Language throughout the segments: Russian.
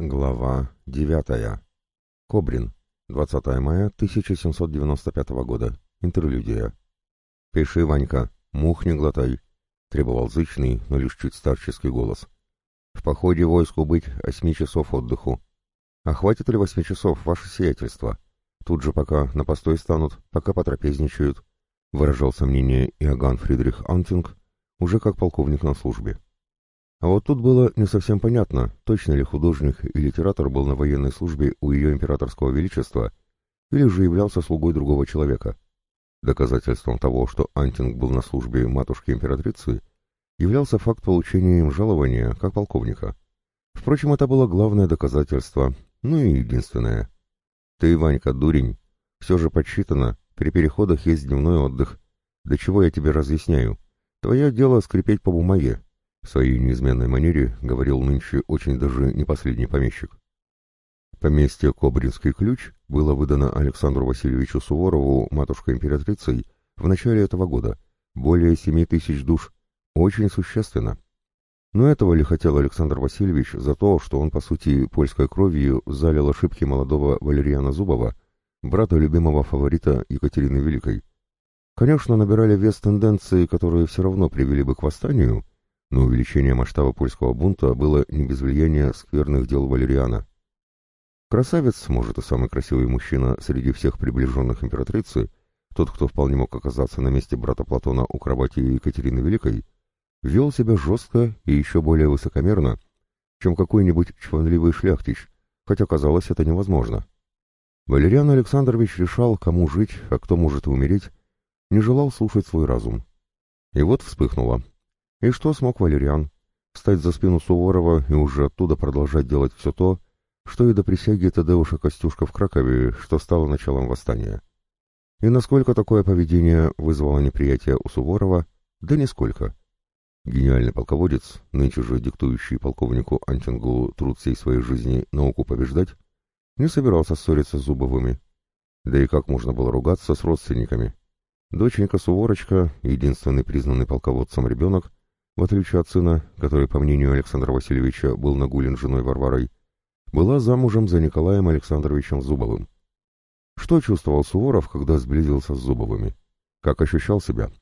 Глава 9. Кобрин. 20 мая 1795 года. Интерлюдия. «Пиши, Ванька, мух не глотай», — требовал зычный, но лишь чуть старческий голос. «В походе войску быть восьми часов отдыху. А хватит ли восьми часов, ваше сиятельство? Тут же пока на постой станут, пока потрапезничают», — выражал сомнение Иоганн Фридрих Антинг, уже как полковник на службе. А вот тут было не совсем понятно, точно ли художник и литератор был на военной службе у ее императорского величества, или же являлся слугой другого человека. Доказательством того, что Антинг был на службе матушки-императрицы, являлся факт получения им жалования как полковника. Впрочем, это было главное доказательство, ну и единственное. «Ты, Ванька, дурень, все же подсчитано, при переходах есть дневной отдых. До чего я тебе разъясняю? Твое дело скрипеть по бумаге, в своей неизменной манере говорил нынче очень даже не последний помещик. Поместье Кобринский ключ было выдано Александру Васильевичу Суворову матушкой-императрицей в начале этого года, более семи тысяч душ, очень существенно. Но этого ли хотел Александр Васильевич за то, что он, по сути, польской кровью залил ошибки молодого Валериана Зубова, брата любимого фаворита Екатерины Великой? Конечно, набирали вес тенденции, которые все равно привели бы к восстанию, но увеличение масштаба польского бунта было не без влияния скверных дел Валериана. Красавец, может и самый красивый мужчина среди всех приближенных императрицы, тот, кто вполне мог оказаться на месте брата Платона у кровати Екатерины Великой, вел себя жестко и еще более высокомерно, чем какой-нибудь чванливый шляхтич, хотя казалось это невозможно. Валериан Александрович решал, кому жить, а кто может умереть, не желал слушать свой разум. И вот вспыхнуло. И что смог Валериан? Встать за спину Суворова и уже оттуда продолжать делать все то, что и до присяги Тадеуша Костюшка в Кракове, что стало началом восстания. И насколько такое поведение вызвало неприятие у Суворова, да нисколько. Гениальный полководец, нынче же диктующий полковнику Антингу труд всей своей жизни науку побеждать, не собирался ссориться с Зубовыми. Да и как можно было ругаться с родственниками? Доченька Суворочка, единственный признанный полководцем ребенок, в отличие от сына, который, по мнению Александра Васильевича, был нагулен женой Варварой, была замужем за Николаем Александровичем Зубовым. Что чувствовал Суворов, когда сблизился с Зубовыми? Как ощущал себя?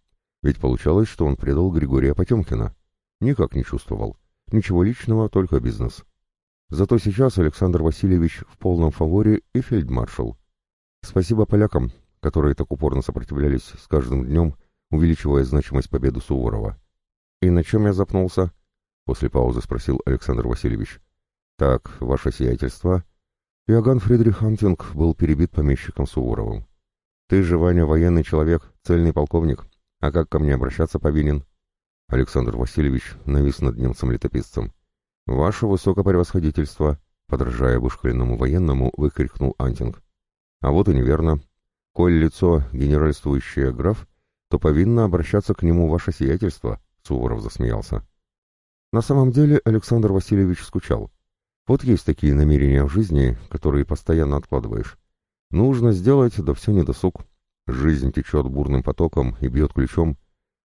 Ведь получалось, что он предал Григория Потемкина. Никак не чувствовал. Ничего личного, только бизнес. Зато сейчас Александр Васильевич в полном фаворе и фельдмаршал. Спасибо полякам, которые так упорно сопротивлялись с каждым днем, увеличивая значимость победы Суворова. «И на чем я запнулся?» — после паузы спросил Александр Васильевич. «Так, ваше сиятельство...» Иоганн Фридрих Антинг был перебит помещиком Суворовым. «Ты же, Ваня, военный человек, цельный полковник. А как ко мне обращаться повинен?» Александр Васильевич навис над немцем-летописцем. «Ваше высокопревосходительство!» Подражая вышкаленному военному, выкрикнул Антинг. «А вот и неверно. Коль лицо генеральствующее граф, то повинно обращаться к нему ваше сиятельство». Суворов засмеялся. На самом деле Александр Васильевич скучал. Вот есть такие намерения в жизни, которые постоянно откладываешь. Нужно сделать, да все не досуг. Жизнь течет бурным потоком и бьет ключом,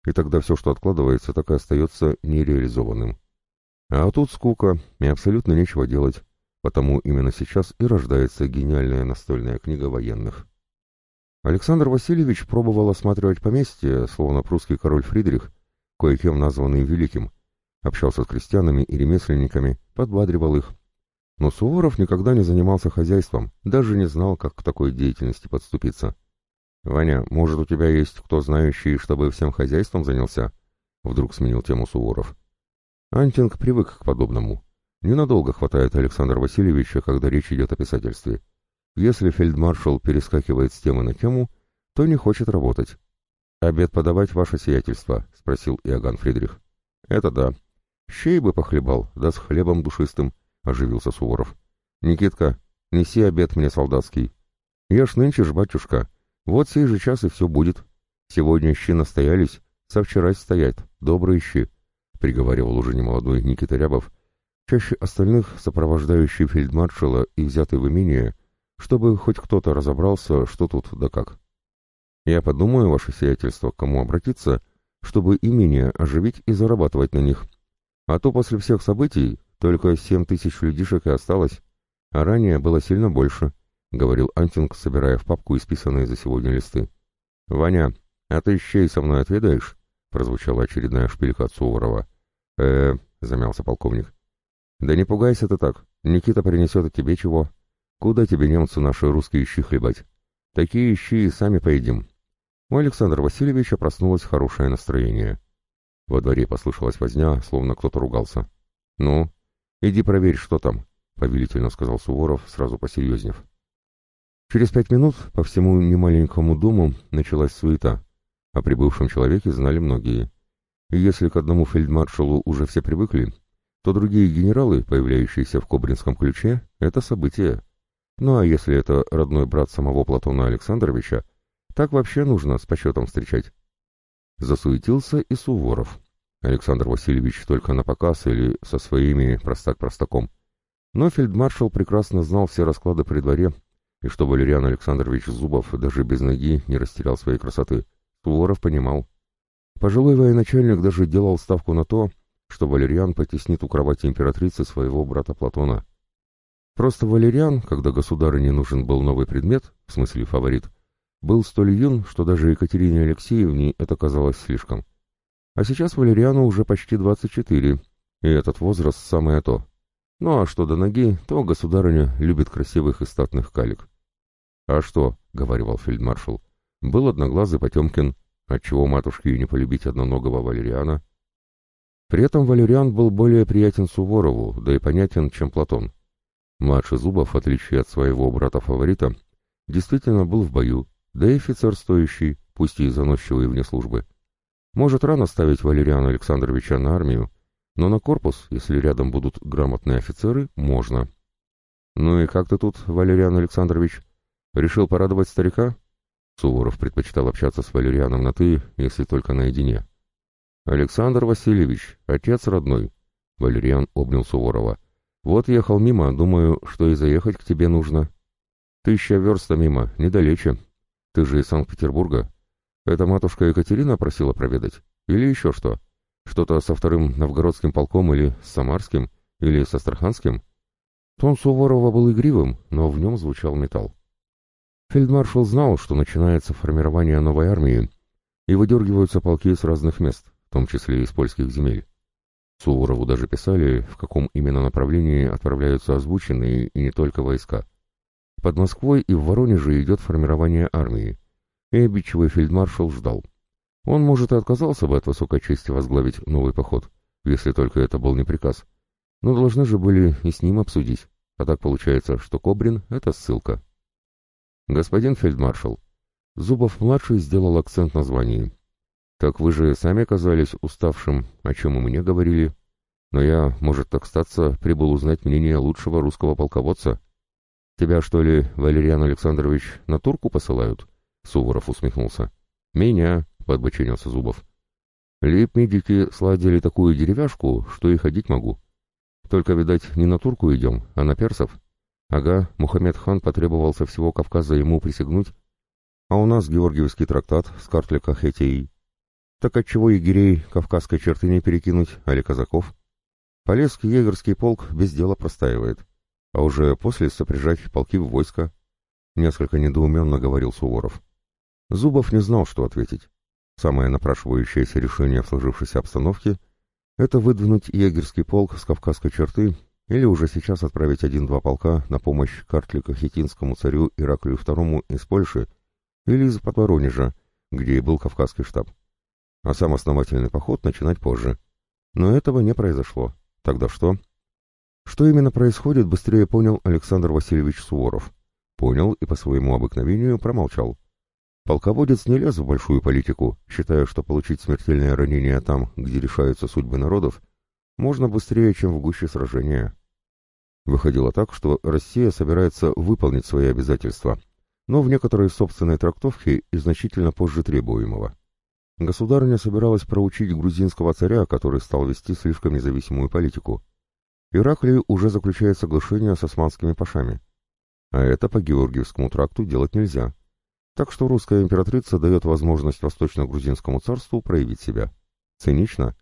и тогда все, что откладывается, так и остается нереализованным. А тут скука, и абсолютно нечего делать, потому именно сейчас и рождается гениальная настольная книга военных. Александр Васильевич пробовал осматривать поместье, словно прусский король Фридрих, кое-кем названный Великим, общался с крестьянами и ремесленниками, подбадривал их. Но Суворов никогда не занимался хозяйством, даже не знал, как к такой деятельности подступиться. «Ваня, может, у тебя есть кто знающий, чтобы всем хозяйством занялся?» Вдруг сменил тему Суворов. Антинг привык к подобному. Ненадолго хватает Александра Васильевича, когда речь идет о писательстве. Если фельдмаршал перескакивает с темы на тему, то не хочет работать. «Обед подавать, ваше сиятельство?» — спросил Иоганн Фридрих. «Это да. Щей бы похлебал, да с хлебом душистым», — оживился Суворов. «Никитка, неси обед мне солдатский». «Я ж нынче ж, батюшка. Вот сей же час и все будет. Сегодня щи настоялись, со вчера стоят, добрые щи», — приговаривал уже немолодой Никита Рябов, чаще остальных сопровождающий фельдмаршала и взятый в имение, чтобы хоть кто-то разобрался, что тут да как. Я подумаю, ваше сиятельство, к кому обратиться, чтобы имение оживить и зарабатывать на них. А то после всех событий, Только семь тысяч людишек и осталось, а ранее было сильно больше, — говорил Антинг, собирая в папку исписанные за сегодня листы. — Ваня, а ты щей со мной отведаешь? — прозвучала очередная шпилька от Суворова. э замялся полковник. — Да не пугайся ты так. Никита принесет тебе чего. Куда тебе немцы наши русские щи хлебать? Такие щи сами поедим. У Александра Васильевича проснулось хорошее настроение. Во дворе послышалась возня, словно кто-то ругался. «Ну, иди проверь, что там», — повелительно сказал Суворов, сразу посерьезнев. Через пять минут по всему немаленькому дому началась суета. О прибывшем человеке знали многие. И если к одному фельдмаршалу уже все привыкли, то другие генералы, появляющиеся в Кобринском ключе, — это событие. Ну а если это родной брат самого Платона Александровича, так вообще нужно с почетом встречать. Засуетился и Суворов. Александр Васильевич только на показ или со своими простак-простаком. Но фельдмаршал прекрасно знал все расклады при дворе, и что Валериан Александрович Зубов даже без ноги не растерял своей красоты. Суворов понимал. Пожилой военачальник даже делал ставку на то, что Валериан потеснит у кровати императрицы своего брата Платона. Просто Валериан, когда государыне нужен был новый предмет, в смысле фаворит, был столь юн, что даже Екатерине Алексеевне это казалось слишком. А сейчас Валериану уже почти 24, и этот возраст самое то. Ну а что до ноги, то государыня любит красивых и статных калик. «А что?» — говорил фельдмаршал. «Был одноглазый Потемкин, отчего матушке не полюбить одноногого Валериана?» При этом Валериан был более приятен Суворову, да и понятен, чем Платон. Младший Зубов, в отличие от своего брата-фаворита, действительно был в бою, да и офицер стоящий, пусть и заносчивый вне службы. Может рано ставить Валериана Александровича на армию, но на корпус, если рядом будут грамотные офицеры, можно. «Ну и как ты тут, Валериан Александрович? Решил порадовать старика?» Суворов предпочитал общаться с Валерианом на «ты», если только наедине. «Александр Васильевич, отец родной», — Валериан обнял Суворова. «Вот ехал мимо, думаю, что и заехать к тебе нужно. Тысяча верста мимо, недалече, ты же из Санкт-Петербурга. Это матушка Екатерина просила проведать? Или еще что? Что-то со вторым новгородским полком или с самарским? Или с астраханским?» Тон Суворова был игривым, но в нем звучал металл. Фельдмаршал знал, что начинается формирование новой армии, и выдергиваются полки с разных мест, в том числе из польских земель. Суворову даже писали, в каком именно направлении отправляются озвученные и не только войска. Под Москвой и в Воронеже идет формирование армии, и обидчивый фельдмаршал ждал. Он, может, и отказался бы от высокой чести возглавить новый поход, если только это был не приказ. Но должны же были и с ним обсудить, а так получается, что Кобрин — это ссылка. «Господин фельдмаршал», Зубов-младший сделал акцент на звании. «Так вы же сами оказались уставшим, о чем и мне говорили. Но я, может так статься, прибыл узнать мнение лучшего русского полководца». «Тебя, что ли, Валериан Александрович, на турку посылают?» Суворов усмехнулся. «Меня», — подбоченился Зубов. «Лейб-медики сладили такую деревяшку, что и ходить могу. Только, видать, не на турку идем, а на персов. Ага, Мухаммед хан потребовал со всего Кавказа ему присягнуть, а у нас Георгиевский трактат с картлика Хетей. Так отчего егерей кавказской черты не перекинуть, али казаков? Полесский егерский полк без дела простаивает а уже после сопряжать полки в войско. Несколько недоуменно говорил Суворов. Зубов не знал, что ответить. Самое напрашивающееся решение в сложившейся обстановке — это выдвинуть егерский полк с кавказской черты или уже сейчас отправить один-два полка на помощь Картлико-Хитинскому царю Ираклию II из Польши или из Подворонежа, где и был кавказский штаб. А сам основательный поход начинать позже. Но этого не произошло. Тогда что? Что именно происходит, быстрее понял Александр Васильевич Суворов. Понял и по своему обыкновению промолчал. Полководец не лез в большую политику, считая, что получить смертельное ранение там, где решаются судьбы народов, можно быстрее, чем в гуще сражения. Выходило так, что Россия собирается выполнить свои обязательства, но в некоторой собственной трактовке и значительно позже требуемого. Государыня собиралась проучить грузинского царя, который стал вести слишком независимую политику. Ираклий уже заключает соглашение с османскими пашами. А это по Георгиевскому тракту делать нельзя. Так что русская императрица дает возможность Восточно-Грузинскому царству проявить себя. Цинично.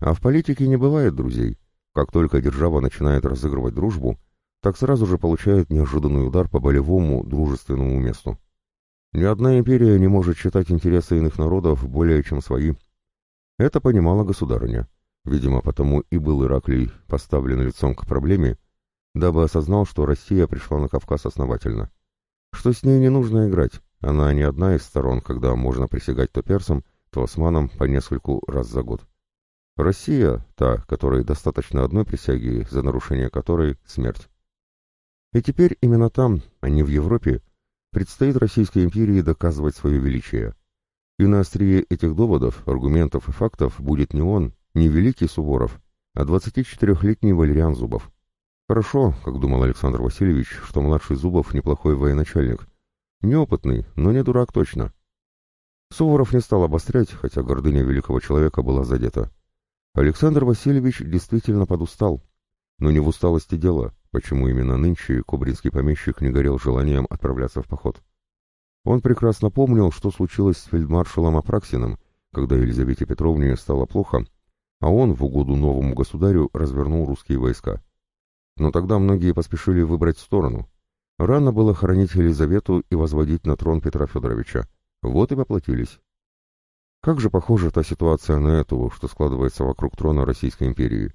А в политике не бывает друзей. Как только держава начинает разыгрывать дружбу, так сразу же получает неожиданный удар по болевому дружественному месту. Ни одна империя не может считать интересы иных народов более чем свои. Это понимала государыня. Видимо, потому и был Ираклий поставлен лицом к проблеме, дабы осознал, что Россия пришла на Кавказ основательно. Что с ней не нужно играть, она не одна из сторон, когда можно присягать то персам, то османам по нескольку раз за год. Россия — та, которой достаточно одной присяги, за нарушение которой — смерть. И теперь именно там, а не в Европе, предстоит Российской империи доказывать свое величие. И на острие этих доводов, аргументов и фактов будет не он, не великий Суворов, а 24-летний Валериан Зубов. Хорошо, как думал Александр Васильевич, что младший Зубов неплохой военачальник. Неопытный, но не дурак точно. Суворов не стал обострять, хотя гордыня великого человека была задета. Александр Васильевич действительно подустал. Но не в усталости дело, почему именно нынче кубринский помещик не горел желанием отправляться в поход. Он прекрасно помнил, что случилось с фельдмаршалом Апраксиным, когда Елизавете Петровне стало плохо, а он в угоду новому государю развернул русские войска. Но тогда многие поспешили выбрать сторону. Рано было хоронить Елизавету и возводить на трон Петра Федоровича. Вот и поплатились. Как же похожа та ситуация на эту, что складывается вокруг трона Российской империи.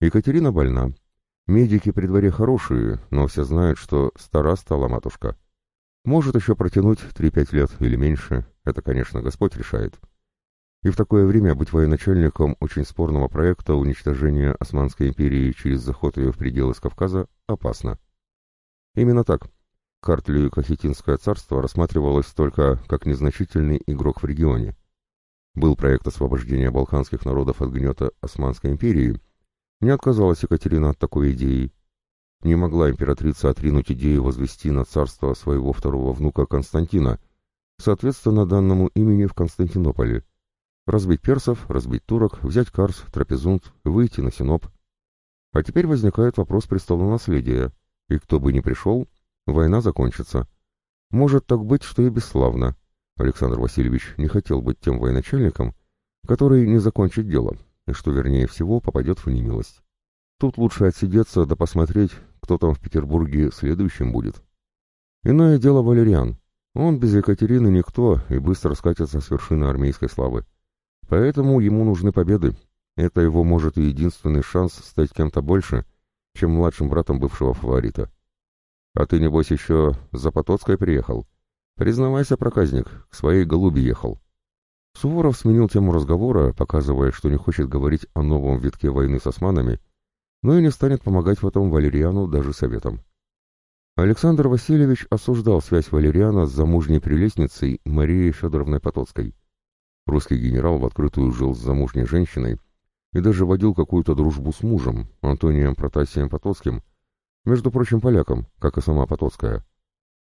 Екатерина больна. Медики при дворе хорошие, но все знают, что стара стала матушка. Может еще протянуть 3-5 лет или меньше, это, конечно, Господь решает. И в такое время быть военачальником очень спорного проекта уничтожения Османской империи через заход ее в пределы Кавказа опасно. Именно так. Картлю Кахетинское царство рассматривалось только как незначительный игрок в регионе. Был проект освобождения балканских народов от гнета Османской империи. Не отказалась Екатерина от такой идеи. Не могла императрица отринуть идею возвести на царство своего второго внука Константина, соответственно данному имени в Константинополе. Разбить персов, разбить турок, взять Карс, Трапезунд, выйти на Синоп. А теперь возникает вопрос престола наследия, и кто бы ни пришел, Война закончится. Может так быть, что и бесславно. Александр Васильевич не хотел быть тем военачальником, который не закончит дело, и что, вернее всего, попадет в немилость. Тут лучше отсидеться да посмотреть, кто там в Петербурге следующим будет. Иное дело Валериан. Он без Екатерины никто и быстро скатится с вершины армейской славы. Поэтому ему нужны победы. Это его может и единственный шанс стать кем-то больше, чем младшим братом бывшего фаворита. А ты, небось, еще за Потоцкой приехал? Признавайся, проказник, к своей голуби ехал. Суворов сменил тему разговора, показывая, что не хочет говорить о новом витке войны с османами, но и не станет помогать в этом Валериану даже советом. Александр Васильевич осуждал связь Валериана с замужней прелестницей Марией Федоровной Потоцкой. Русский генерал в открытую жил с замужней женщиной и даже водил какую-то дружбу с мужем, Антонием Протасием Потоцким, между прочим, полякам, как и сама Потоцкая.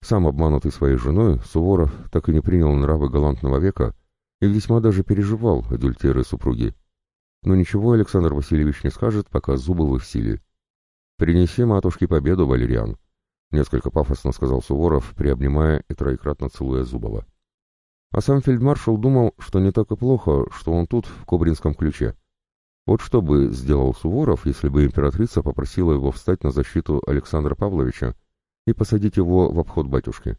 Сам обманутый своей женой, Суворов так и не принял нравы галантного века и весьма даже переживал адюльтеры супруги. Но ничего Александр Васильевич не скажет, пока Зубовы в силе. «Принеси матушке победу, Валериан», — несколько пафосно сказал Суворов, приобнимая и троекратно целуя Зубова. А сам фельдмаршал думал, что не так и плохо, что он тут, в Кобринском ключе. Вот что бы сделал Суворов, если бы императрица попросила его встать на защиту Александра Павловича и посадить его в обход батюшки.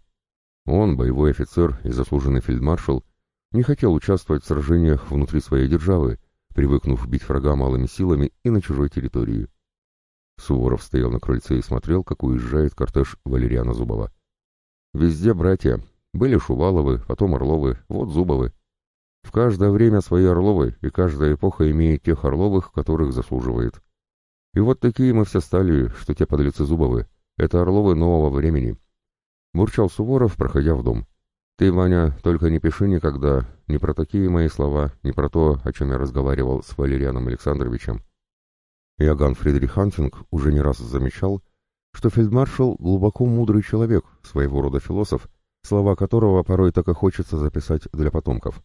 Он, боевой офицер и заслуженный фельдмаршал, не хотел участвовать в сражениях внутри своей державы, привыкнув бить врага малыми силами и на чужой территории. Суворов стоял на крыльце и смотрел, как уезжает кортеж Валериана Зубова. Везде братья. Были Шуваловы, потом Орловы, вот Зубовы. В каждое время свои Орловы, и каждая эпоха имеет тех Орловых, которых заслуживает. И вот такие мы все стали, что те подлецы Зубовы. Это Орловы нового времени. Бурчал Суворов, проходя в дом. Ты, Ваня, только не пиши никогда ни про такие мои слова, ни про то, о чем я разговаривал с Валерианом Александровичем. Иоганн Фридрих Хантинг уже не раз замечал, что фельдмаршал глубоко мудрый человек, своего рода философ, слова которого порой так и хочется записать для потомков.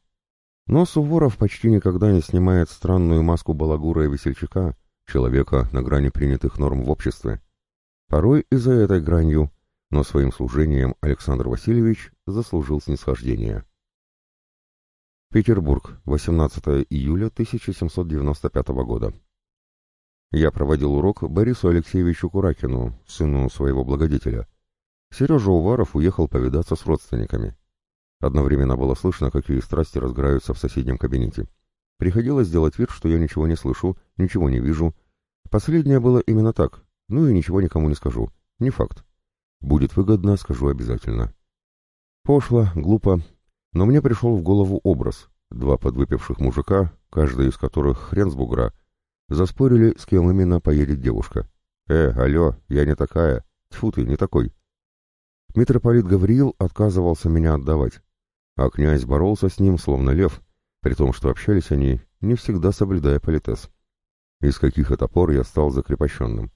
Но Суворов почти никогда не снимает странную маску балагура и весельчака, человека на грани принятых норм в обществе. Порой и за этой гранью, но своим служением Александр Васильевич заслужил снисхождение. Петербург, 18 июля 1795 года. Я проводил урок Борису Алексеевичу Куракину, сыну своего благодетеля. Сережа Уваров уехал повидаться с родственниками. Одновременно было слышно, какие страсти разгораются в соседнем кабинете. Приходилось делать вид, что я ничего не слышу, ничего не вижу. Последнее было именно так, ну и ничего никому не скажу. Не факт. Будет выгодно, скажу обязательно. Пошло, глупо, но мне пришел в голову образ. Два подвыпивших мужика, каждый из которых хрен с бугра, заспорили, с кем именно поедет девушка. «Э, алло, я не такая. Тьфу ты, не такой». Митрополит Гавриил отказывался меня отдавать, а князь боролся с ним, словно лев, при том, что общались они, не всегда соблюдая политес. Из каких это пор я стал закрепощенным.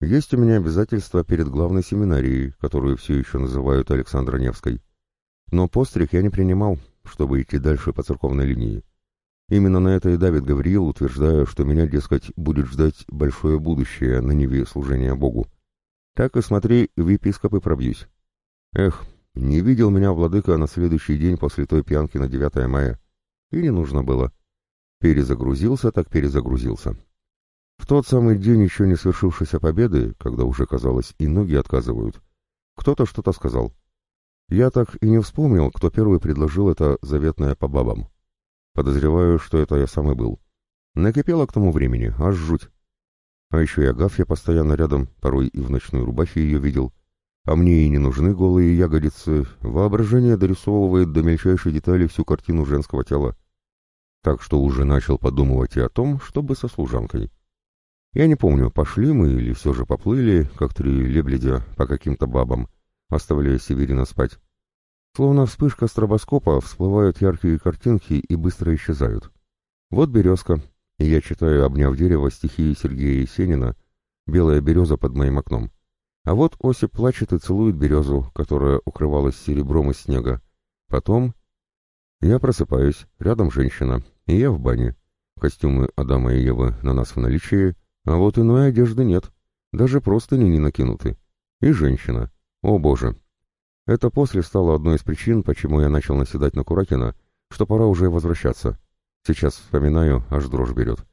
Есть у меня обязательства перед главной семинарией, которую все еще называют Александра Невской. Но постриг я не принимал, чтобы идти дальше по церковной линии. Именно на это и давит Гавриил, утверждая, что меня, дескать, будет ждать большое будущее на Неве служения Богу. Так и смотри, в епископы пробьюсь. Эх, не видел меня владыка на следующий день после той пьянки на 9 мая. И не нужно было. Перезагрузился, так перезагрузился. В тот самый день еще не свершившейся победы, когда уже, казалось, и ноги отказывают, кто-то что-то сказал. Я так и не вспомнил, кто первый предложил это заветное по бабам. Подозреваю, что это я сам и был. Накипело к тому времени, аж жуть. А еще и Агафья постоянно рядом, порой и в ночной рубахе ее видел. А мне и не нужны голые ягодицы, воображение дорисовывает до мельчайшей детали всю картину женского тела. Так что уже начал подумывать и о том, чтобы со служанкой. Я не помню, пошли мы или все же поплыли, как три лебедя, по каким-то бабам, оставляя Северина спать. Словно вспышка стробоскопа всплывают яркие картинки и быстро исчезают. Вот березка, и я читаю, обняв дерево, стихи Сергея Есенина «Белая береза под моим окном». А вот Осип плачет и целует березу, которая укрывалась серебром из снега. Потом я просыпаюсь, рядом женщина, и я в бане. Костюмы Адама и Евы на нас в наличии, а вот иной одежды нет, даже простыни не накинуты. И женщина. О боже, это после стало одной из причин, почему я начал наседать на Куракина, что пора уже возвращаться. Сейчас вспоминаю, аж дрожь берет.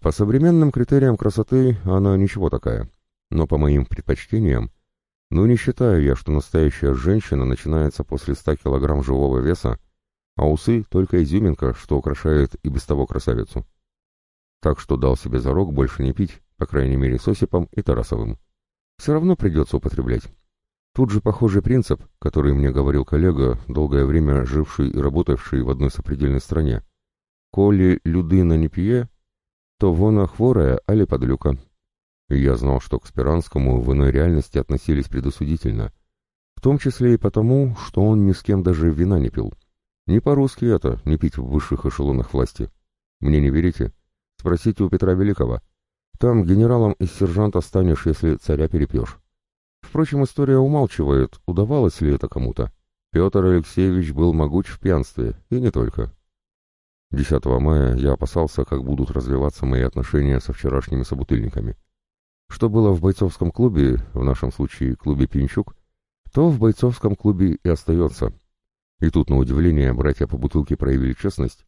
По современным критериям красоты она ничего такая, но по моим предпочтениям, ну не считаю я, что настоящая женщина начинается после 100 килограмм живого веса, а усы — только изюминка, что украшает и без того красавицу. Так что дал себе зарок больше не пить, по крайней мере с Осипом и Тарасовым. Все равно придется употреблять. Тут же похожий принцип, который мне говорил коллега, долгое время живший и работавший в одной сопредельной стране. «Коли людина не пье, то вона хворая, али подлюка». И я знал, что к Спиранскому в иной реальности относились предосудительно, в том числе и потому, что он ни с кем даже вина не пил. Не по-русски это, не пить в высших эшелонах власти. Мне не верите? Спросите у Петра Великого. Там генералом из сержанта станешь, если царя перепьешь. Впрочем, история умалчивает, удавалось ли это кому-то. Петр Алексеевич был могуч в пьянстве, и не только. 10 мая я опасался, как будут развиваться мои отношения со вчерашними собутыльниками. Что было в бойцовском клубе, в нашем случае клубе «Пинчук», то в бойцовском клубе и остается. И тут, на удивление, братья по бутылке проявили честность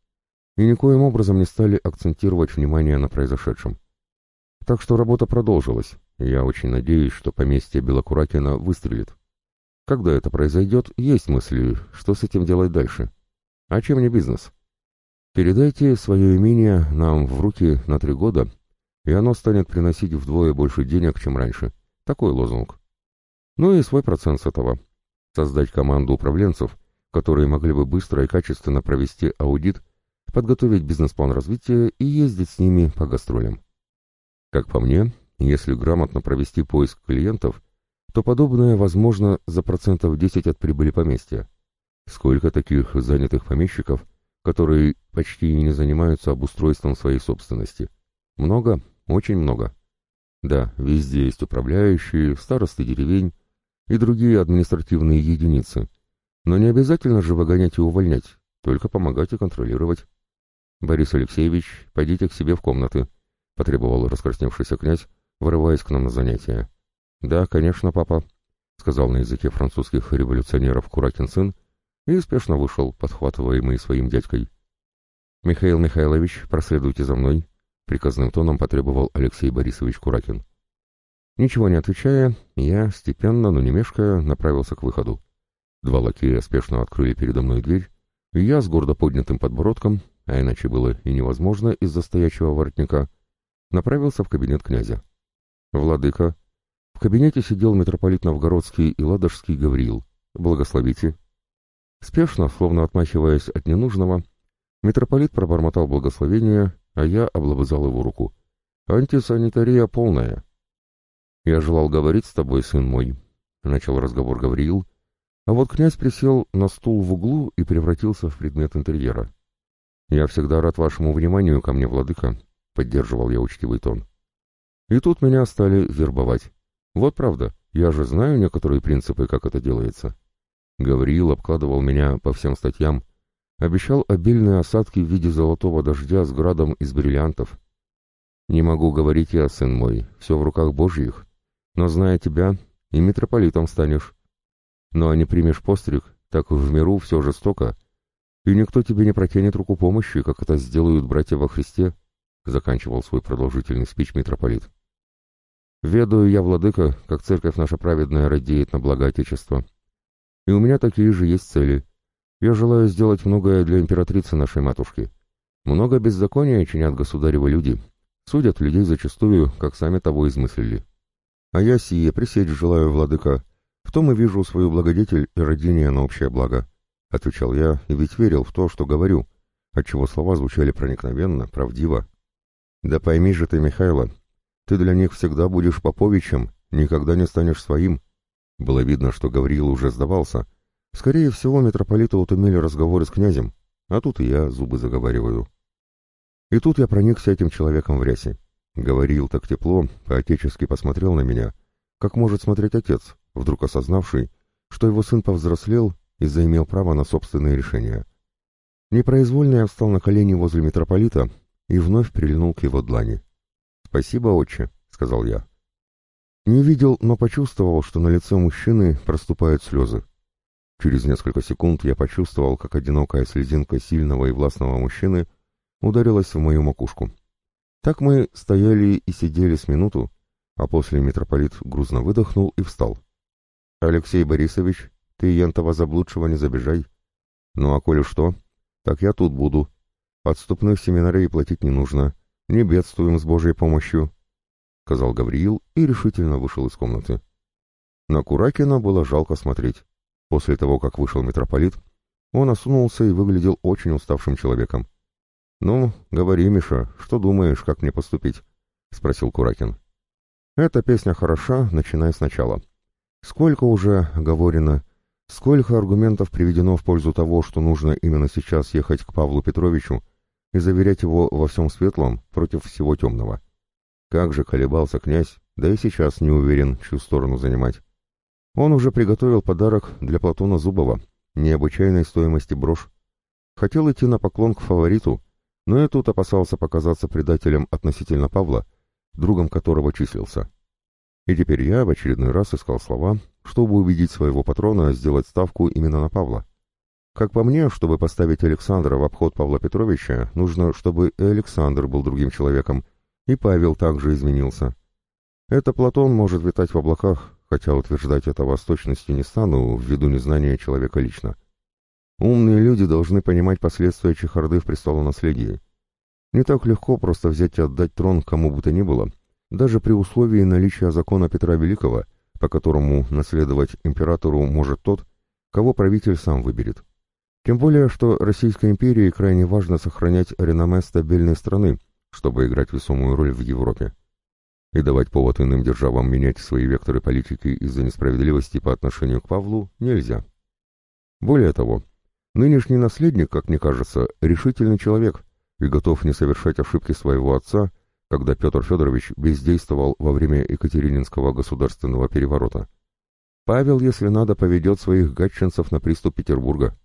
и никоим образом не стали акцентировать внимание на произошедшем. Так что работа продолжилась, я очень надеюсь, что поместье Белокуракина выстрелит. Когда это произойдет, есть мысли, что с этим делать дальше. А чем не бизнес? Передайте свое имение нам в руки на три года, и оно станет приносить вдвое больше денег, чем раньше. Такой лозунг. Ну и свой процент с этого. Создать команду управленцев, которые могли бы быстро и качественно провести аудит, подготовить бизнес-план развития и ездить с ними по гастролям. Как по мне, если грамотно провести поиск клиентов, то подобное возможно за процентов 10 от прибыли поместья. Сколько таких занятых помещиков, которые почти не занимаются обустройством своей собственности? Много, очень много. Да, везде есть управляющие, старосты деревень и другие административные единицы. Но не обязательно же выгонять и увольнять, только помогать и контролировать. Борис Алексеевич, пойдите к себе в комнаты, потребовал раскрасневшийся князь, вырываясь к нам на занятия. «Да, конечно, папа», — сказал на языке французских революционеров Куракин сын и спешно вышел, подхватываемый своим дядькой. «Михаил Михайлович, проследуйте за мной», приказным тоном потребовал Алексей Борисович Куракин. Ничего не отвечая, я, степенно, но не мешкая, направился к выходу. Два лакея спешно открыли передо мной дверь, и я с гордо поднятым подбородком, а иначе было и невозможно из-за стоячего воротника, направился в кабинет князя. «Владыка!» В кабинете сидел митрополит Новгородский и Ладожский Гавриил. «Благословите!» Спешно, словно отмахиваясь от ненужного, митрополит пробормотал благословение, а я облобызал его руку. «Антисанитария полная!» «Я желал говорить с тобой, сын мой», — начал разговор Гавриил, а вот князь присел на стул в углу и превратился в предмет интерьера. «Я всегда рад вашему вниманию ко мне, владыка», — поддерживал я учтивый тон. И тут меня стали вербовать. Вот правда, я же знаю некоторые принципы, как это делается. Гавриил обкладывал меня по всем статьям, обещал обильные осадки в виде золотого дождя с градом из бриллиантов. «Не могу говорить я, сын мой, все в руках Божьих», но, зная тебя, и митрополитом станешь. Ну а не примешь постриг, так в миру все жестоко, и никто тебе не протянет руку помощи, как это сделают братья во Христе, — заканчивал свой продолжительный спич митрополит. «Ведаю я, владыка, как церковь наша праведная радеет на благо Отечества. И у меня такие же есть цели. Я желаю сделать многое для императрицы нашей матушки. Много беззакония чинят государевы люди, судят людей зачастую, как сами того измыслили. А я сие присечь желаю, владыка. В том и вижу свою благодетель и родение на общее благо. Отвечал я, и ведь верил в то, что говорю, отчего слова звучали проникновенно, правдиво. Да пойми же ты, Михайло, ты для них всегда будешь поповичем, никогда не станешь своим. Было видно, что Гавриил уже сдавался. Скорее всего, митрополита утомили разговоры с князем, а тут и я зубы заговариваю. И тут я проникся этим человеком в рясе. Говорил так тепло, по-отечески посмотрел на меня, как может смотреть отец, вдруг осознавший, что его сын повзрослел и заимел право на собственные решения. Непроизвольно я встал на колени возле митрополита и вновь прильнул к его длани. «Спасибо, отче», — сказал я. Не видел, но почувствовал, что на лице мужчины проступают слезы. Через несколько секунд я почувствовал, как одинокая слезинка сильного и властного мужчины ударилась в мою макушку. Так мы стояли и сидели с минуту, а после митрополит грузно выдохнул и встал. «Алексей Борисович, ты ентова заблудшего не забежай. Ну а коли что, так я тут буду. Отступных семинарей платить не нужно. Не бедствуем с Божьей помощью», — сказал Гавриил и решительно вышел из комнаты. На Куракина было жалко смотреть. После того, как вышел митрополит, он осунулся и выглядел очень уставшим человеком. «Ну, говори, Миша, что думаешь, как мне поступить?» — спросил Куракин. «Эта песня хороша, начиная сначала. Сколько уже говорено, сколько аргументов приведено в пользу того, что нужно именно сейчас ехать к Павлу Петровичу и заверять его во всем светлом против всего темного. Как же колебался князь, да и сейчас не уверен, чью сторону занимать. Он уже приготовил подарок для Платона Зубова, необычайной стоимости брошь. Хотел идти на поклон к фавориту, но и тут опасался показаться предателем относительно Павла, другом которого числился. И теперь я в очередной раз искал слова, чтобы убедить своего патрона сделать ставку именно на Павла. Как по мне, чтобы поставить Александра в обход Павла Петровича, нужно, чтобы Александр был другим человеком, и Павел также изменился. Это Платон может витать в облаках, хотя утверждать этого с точностью не стану, ввиду незнания человека лично. Умные люди должны понимать последствия чехарды в престолонаследии. Не так легко просто взять и отдать трон кому бы то ни было, даже при условии наличия закона Петра Великого, по которому наследовать императору может тот, кого правитель сам выберет. Тем более, что Российской империи крайне важно сохранять реноме стабильной страны, чтобы играть весомую роль в Европе. И давать повод иным державам менять свои векторы политики из-за несправедливости по отношению к Павлу нельзя. Более того, Нынешний наследник, как мне кажется, решительный человек и готов не совершать ошибки своего отца, когда Петр Федорович бездействовал во время Екатерининского государственного переворота. Павел, если надо, поведет своих гатчинцев на приступ Петербурга.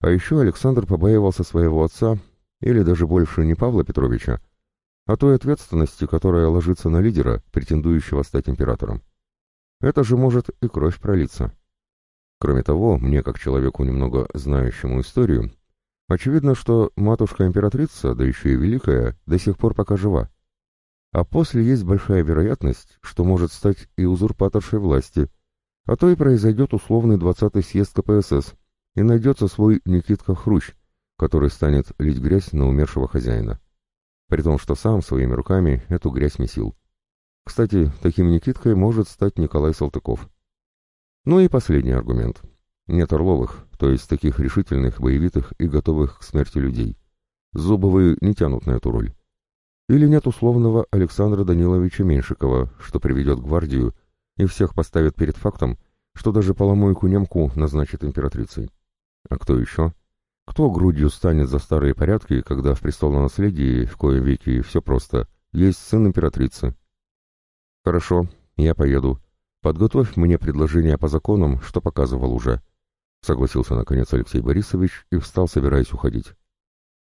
А еще Александр побаивался своего отца, или даже больше не Павла Петровича, а той ответственности, которая ложится на лидера, претендующего стать императором. Это же может и кровь пролиться. Кроме того, мне, как человеку немного знающему историю, Очевидно, что матушка-императрица, да еще и великая, до сих пор пока жива. А после есть большая вероятность, что может стать и узурпаторшей власти, а то и произойдет условный 20-й съезд КПСС, и найдется свой Никитка Хрущ, который станет лить грязь на умершего хозяина. При том, что сам своими руками эту грязь месил. Кстати, таким Никиткой может стать Николай Салтыков. Ну и последний аргумент. Нет Орловых, то есть таких решительных, боевитых и готовых к смерти людей. Зубовы не тянут на эту роль. Или нет условного Александра Даниловича Меньшикова, что приведет гвардию и всех поставит перед фактом, что даже поломойку немку назначит императрицей. А кто еще? Кто грудью станет за старые порядки, когда в престолонаследии, в коем веке все просто, есть сын императрицы? Хорошо, я поеду. Подготовь мне предложение по законам, что показывал уже. Согласился наконец Алексей Борисович и встал, собираясь уходить.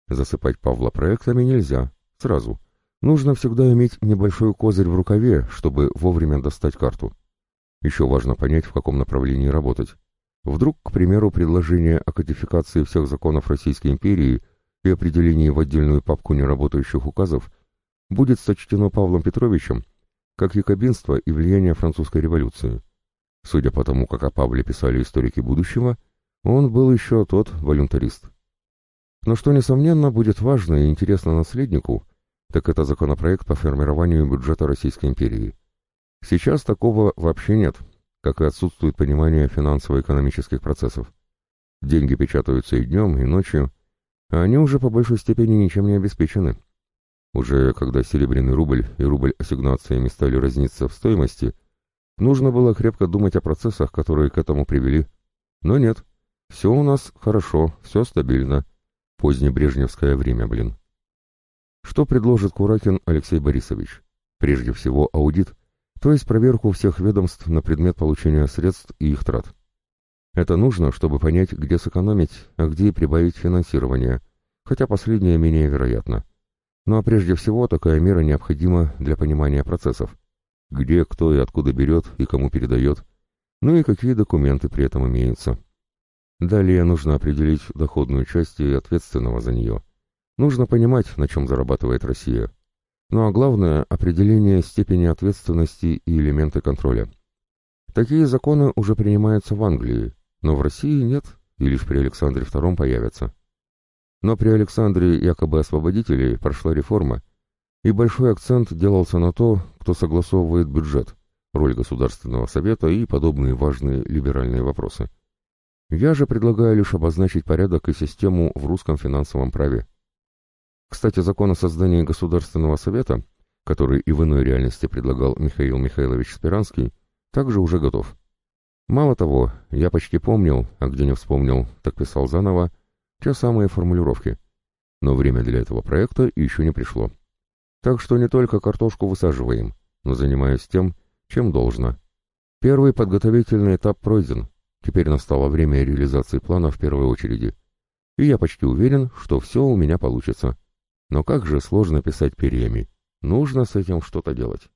Засыпать Павла проектами нельзя. Сразу. Нужно всегда иметь небольшой козырь в рукаве, чтобы вовремя достать карту. Еще важно понять, в каком направлении работать. Вдруг, к примеру, предложение о кодификации всех законов Российской империи и определении в отдельную папку неработающих указов будет сочтено Павлом Петровичем как якобинство и влияние французской революции. Судя по тому, как о Павле писали историки будущего, он был еще тот волюнтарист. Но что, несомненно, будет важно и интересно наследнику, так это законопроект по формированию бюджета Российской империи. Сейчас такого вообще нет, как и отсутствует понимание финансово-экономических процессов. Деньги печатаются и днем, и ночью, а они уже по большей степени ничем не обеспечены. Уже когда серебряный рубль и рубль ассигнациями стали разниться в стоимости, нужно было крепко думать о процессах, которые к этому привели. Но нет, все у нас хорошо, все стабильно. Позднебрежневское время, блин. Что предложит Куракин Алексей Борисович? Прежде всего аудит, то есть проверку всех ведомств на предмет получения средств и их трат. Это нужно, чтобы понять, где сэкономить, а где прибавить финансирование, хотя последнее менее вероятно. Ну а прежде всего такая мера необходима для понимания процессов. Где, кто и откуда берет и кому передает, ну и какие документы при этом имеются. Далее нужно определить доходную часть и ответственного за нее – Нужно понимать, на чем зарабатывает Россия. Ну а главное – определение степени ответственности и элементы контроля. Такие законы уже принимаются в Англии, но в России нет, и лишь при Александре II появятся. Но при Александре якобы освободителей прошла реформа, и большой акцент делался на то, кто согласовывает бюджет, роль Государственного Совета и подобные важные либеральные вопросы. Я же предлагаю лишь обозначить порядок и систему в русском финансовом праве. Кстати, закон о создании Государственного Совета, который и в иной реальности предлагал Михаил Михайлович Спиранский, также уже готов. Мало того, я почти помнил, а где не вспомнил, так писал заново, те самые формулировки. Но время для этого проекта еще не пришло. Так что не только картошку высаживаем, но занимаюсь тем, чем должно. Первый подготовительный этап пройден, теперь настало время реализации плана в первой очереди. И я почти уверен, что все у меня получится. Но как же сложно писать перьями. Нужно с этим что-то делать.